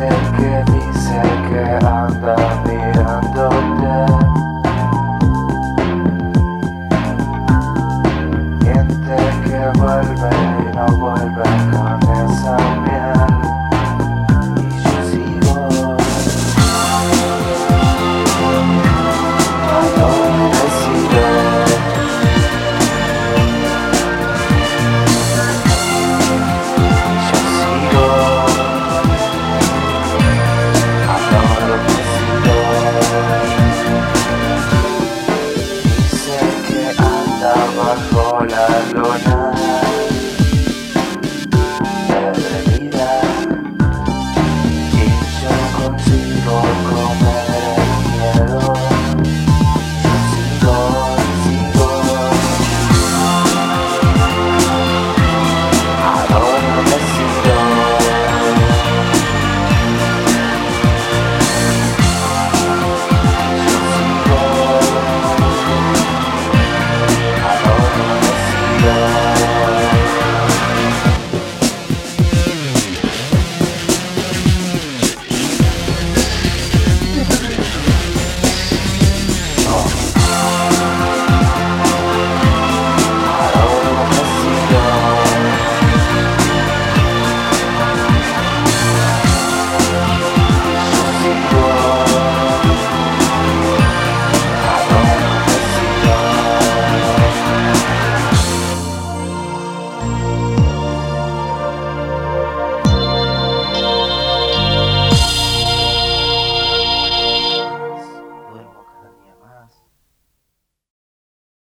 dice che dice che anda mirando te Gente che vuelve y no vuelve con esa mierda Come on.